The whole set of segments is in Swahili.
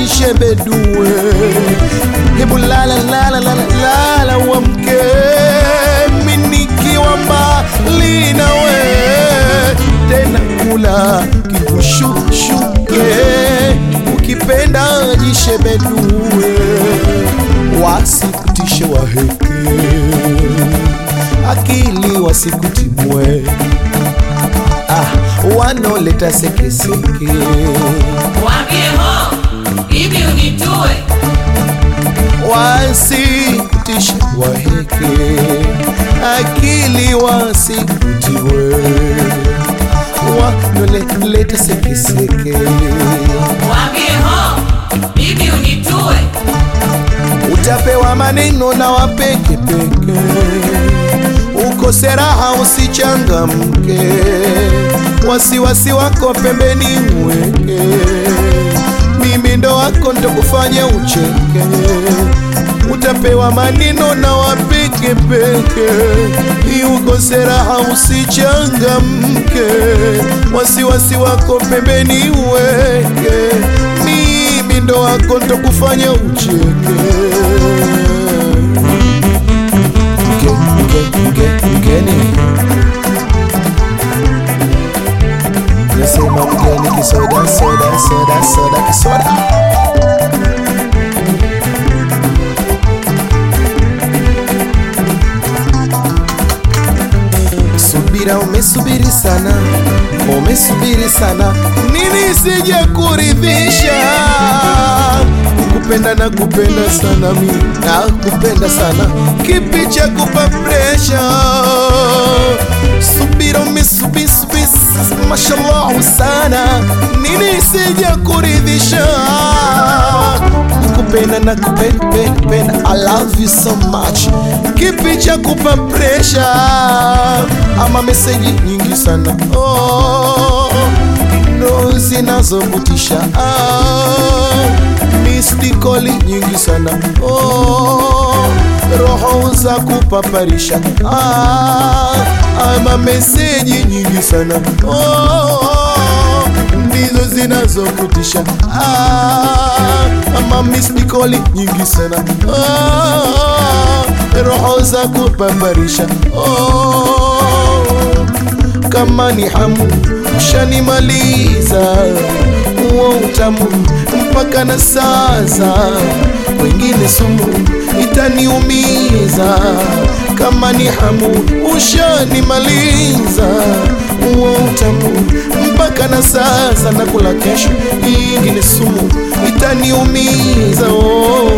jishebedue. Hebu lala lala lala lala mbali nawe, tena kula kikushushuke, ukipenda jishebedue, wasikutishe waheke, akili wasikutimwe, ah, wanoleta sekeseke. Waambie unitue. wasikutishe waheke, akili wasikutiwe, wanoleleta sekeseke Waambie ho, bibi unitue. utapewa maneno na wapekepeke, ukose raha usichangamke, wasiwasi wako pembeni mweke, mimi ndo wako ndokufanya ucheke, utapewa maneno na wapeke wapekepeke, iukose raha usichangamke, wasiwasi wako pembeni uweke, mimi ndo wako ndokufanya ucheke Mge- mge- mge- mgeni nasema mgeni kisoda soda soda soda kisoda subira umesubiri sana umesubiri sana. Nini sije kuridhisha kupenda na kupenda sana mi na kupenda sana. Kipi cha kupa presha subira umesubisubi mashallah sana nini sija kuridhisha. Kupenda na kupenda penda. I love you so much. Kipi cha kupa pressure? Ama meseji nyingi sana. Oh, ndo zinazovutisha. Ah, mistikoli nyingi sana. Oh, roho za kupaparisha. Ah, ama meseji nyingi sana. Oh, ndizo zinazokutisha. Ah, ama mistikoli nyingi sana. Ah, roho za kupaparisha. Oh, kama ni hamu ushanimaliza uo utamu mpaka na sasa wengine sumu itaniumiza kama ni hamu ushanimaliza huo utamu mpaka na sasa na kula kesho ingine sumu itaniumiza oh.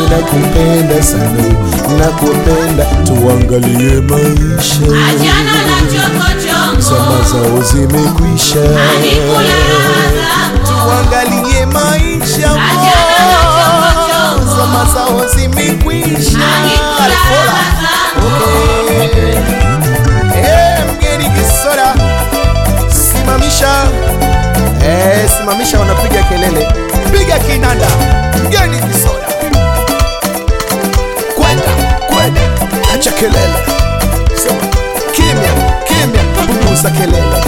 Ninakupenda sana nakupenda, tuangalie maisha. Achana na zama chokochoko, zao zimekwisha tuangalie maisha. Zama zao zimekwisha eh, simamisha wanapiga kelele. Piga kinanda. Mgeni kisoda. Kwenda kwenda. Acha kelele. Sema kimya kimya. Punguza kelele.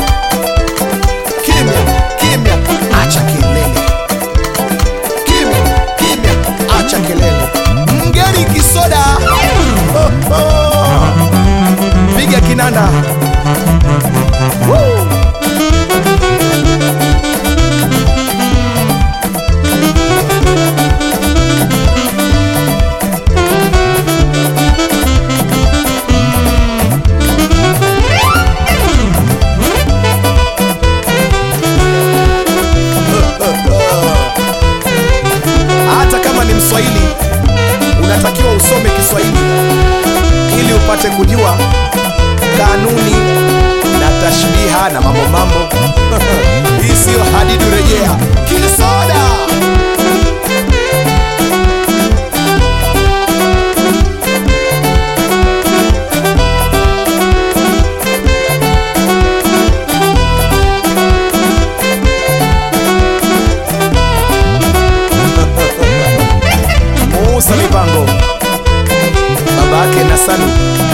Woo. Upate kujua kanuni na tashbiha na mambo mambo. Hii siyo hadidu rejea. Kisoda Salut.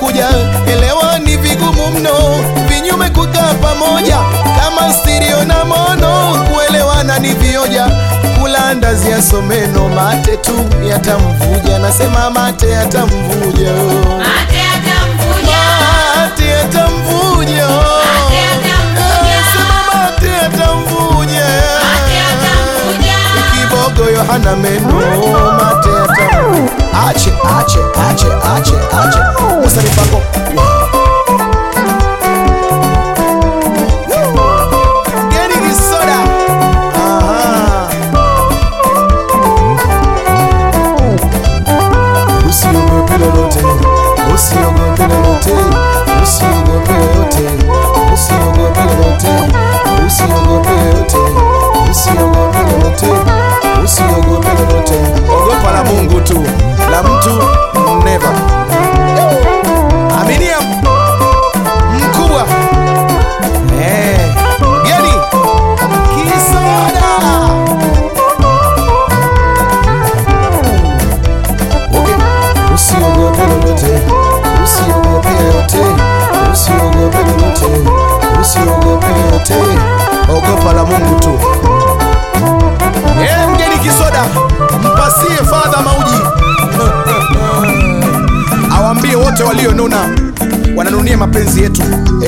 Kuja, elewa ni vigumu mno, vinyume kukaa pamoja. Kama stereo na mono, kuelewana ni vioja, kula ndazi ya someno, mate tu yatamvuja, nasema mate yatamvuja, Mate atamvuja, mate yatamvuja, Mate yatamvuja. Mate yatamvuja, mate meno mate ache ache ache ache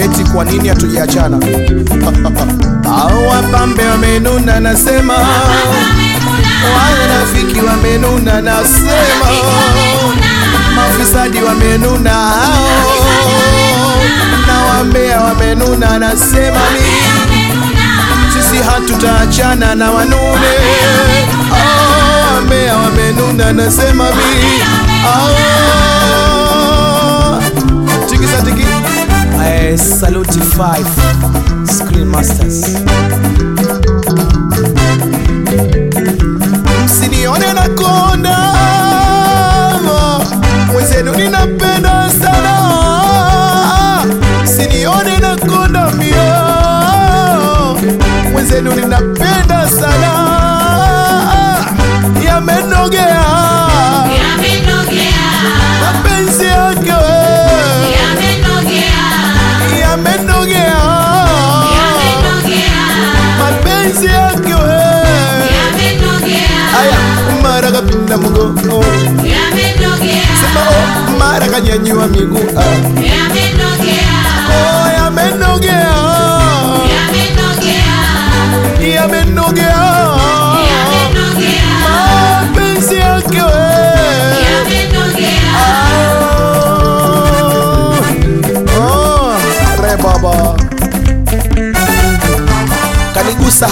eti kwa nini hatujaachana? Au wapambe wamenuna, nasema. Wanafiki wamenuna, nasema. Mafisadi wamenuna. Hao na wambea wamenuna, nasema ni sisi hatutaachana na wanune. Wambea wamenuna, nasema mimi eh, saluti 5 Screen Masters. Msinione na konda. Mwenzenu ninapenda sana. Msinione na konda mio. Mwenzenu ninapenda sana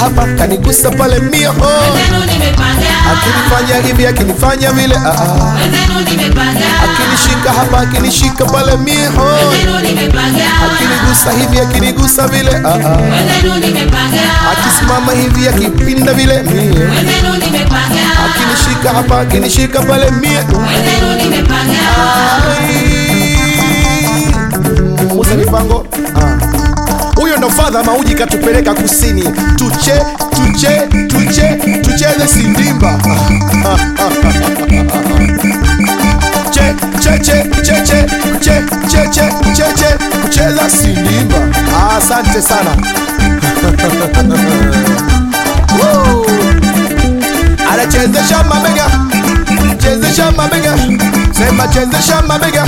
hapa, kanigusa pale mio akinifanya hivi akinifanya vile ah, ah. akinishika hapa akinishika pale mio akinigusa hivi akinigusa vile ah, akisimama hivi akipinda vile mie. Akinishika hapa akinishika pale mio mie Musa Mipango. Ah. Mfano Fadha Mauji katupeleka kusini, tuche tuche tuche tucheze sindimba. Che che che che che che che che che che kucheza sindimba. Asante sana. Anachezesha mabega chezesha mabega. Sema chezesha mabega.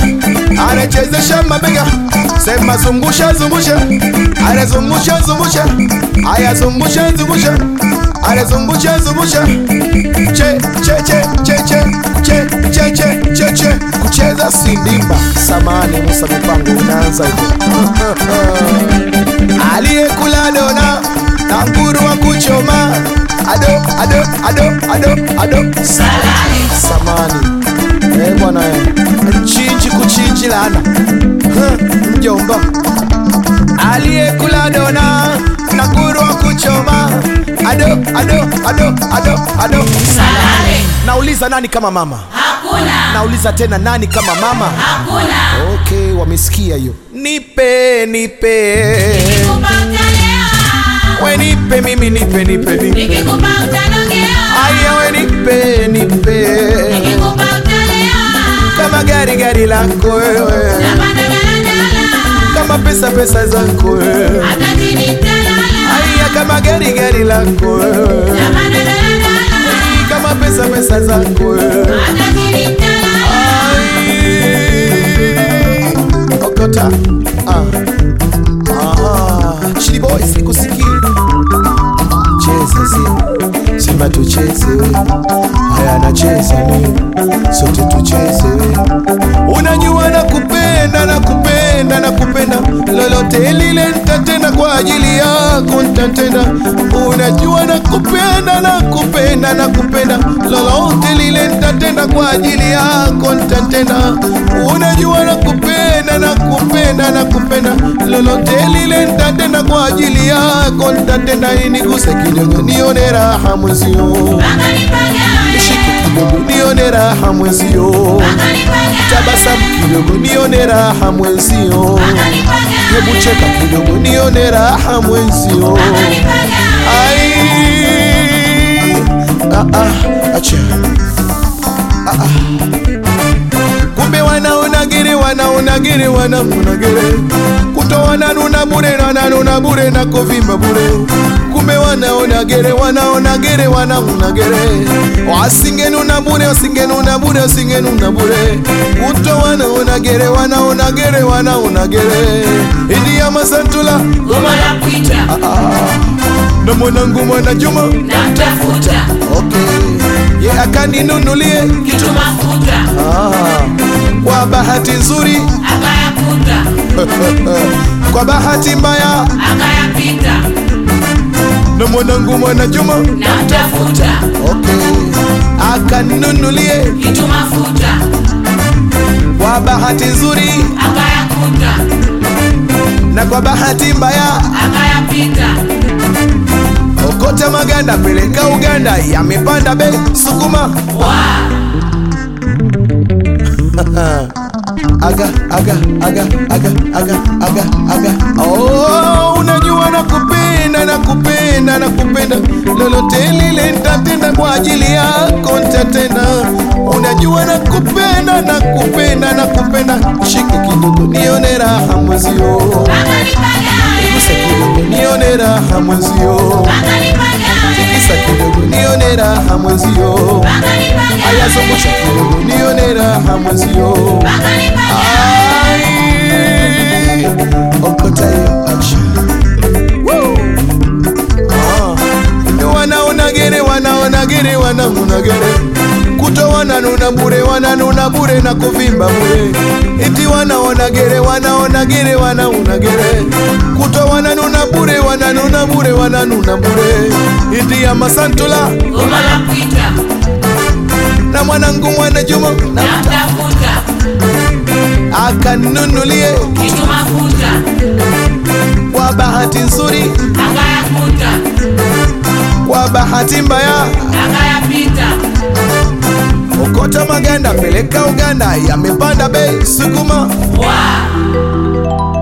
Anachezesha mabega. Sema zungusha zungusha anazungusha zungusha aya zungusha zungusha anazungusha zungusha che che che che che. Che che che che che. Kucheza sindimba samani Musa mipango unaanza hivyo aliyekula dona na nguru wa kuchoma. Ado ado ado ado ado. Salale. Samani eh bwana eh. Chinji kuchinji lana. Mjomba. Aliyekula dona na nguru wa kuchoma. Ado ado ado ado ado. Salale. nauliza nani kama mama? Hakuna. nauliza tena nani kama mama? Hakuna. okay wamesikia hiyo. Nipe nipe. Nikikupa utalea. we nipe mimi nipe nipe nipe Nikikupa utanogea. aya we nipe nipe Nikikupa utalea. kama gari gari lako wewe kama pesa pesa zako wewe aya kama gari gari lako wewe kama pesa pesa zako wewe okota. Ah. tucheze we, haya nacheza ni sote tucheze we. Unajua nakupenda, nakupenda, nakupenda, lolote lile ntatenda kwa ajili yako, nitatenda. Unajua nakupenda, nakupenda, nakupenda, lolote lile ntatenda kwa ajili yako, nitatenda. Unajua kupenda na kupenda lolote lile nitatenda kwa ajili yako nitatenda niguse kidogo nione raha mwenzio, nione raha mwenzio, tabasamu kidogo nione raha mwenzio. Hebu cheka kidogo nione raha mwenzio. Ah, ah, acha. Ah, ah unagiri wana unagiri wana unagere. Kutowana nuna bure nana nuna bure na kovimba bure. Kumbe wana unagiri wana unagiri wana unagiri wasinge nuna bure wasinge nuna bure wasinge nuna bure. Kutowana unagiri wana unagiri wana unagiri hindi ya masantula. Goma ya kuita ah, ah, ah. na mwanangu mwana Juma. Namtafuta. Okay. Ye akaninunulie kitu mafuta ah kwa bahati nzuri Akayakuta. kwa bahati mbaya Akayapita. na mwanangu mwana Juma Namtafuta. okay. akaninunulie Kitu mafuta. kwa bahati nzuri Akayakuta. na kwa bahati mbaya Akayapita. okota maganda peleka Uganda yamepanda bei sukuma Wa. Aga aga aga aga aga aga aga oh, unajua nakupenda nakupenda nakupenda. Lolote lile nitatenda kwa ajili yako nitatenda. Unajua nakupenda nakupenda nakupenda. Shike kidogo nione raha kidogo nione raha mwezio mushakire kuniyonera hamwe nziyo. Ayazo mushakire kuniyonera hamwe nziyo. Okotayo achi ah, wanaonagere wanaonagere wanamunagere wana kuto wananuna bure wananuna bure na kuvimba bure iti wanaonagere wanaonagere wanaunagere kuto wananuna bure wananuna bure wananuna bure iti ya masantula Goma la kuita. na mwanangu mwana Juma na Namtafuta. akanunulie Kitu mafuta. kwa bahati nzuri Akayakuta. kwa bahati mbaya Akayapita. Okota maganda peleka Uganda yamepanda bei sukuma Wa.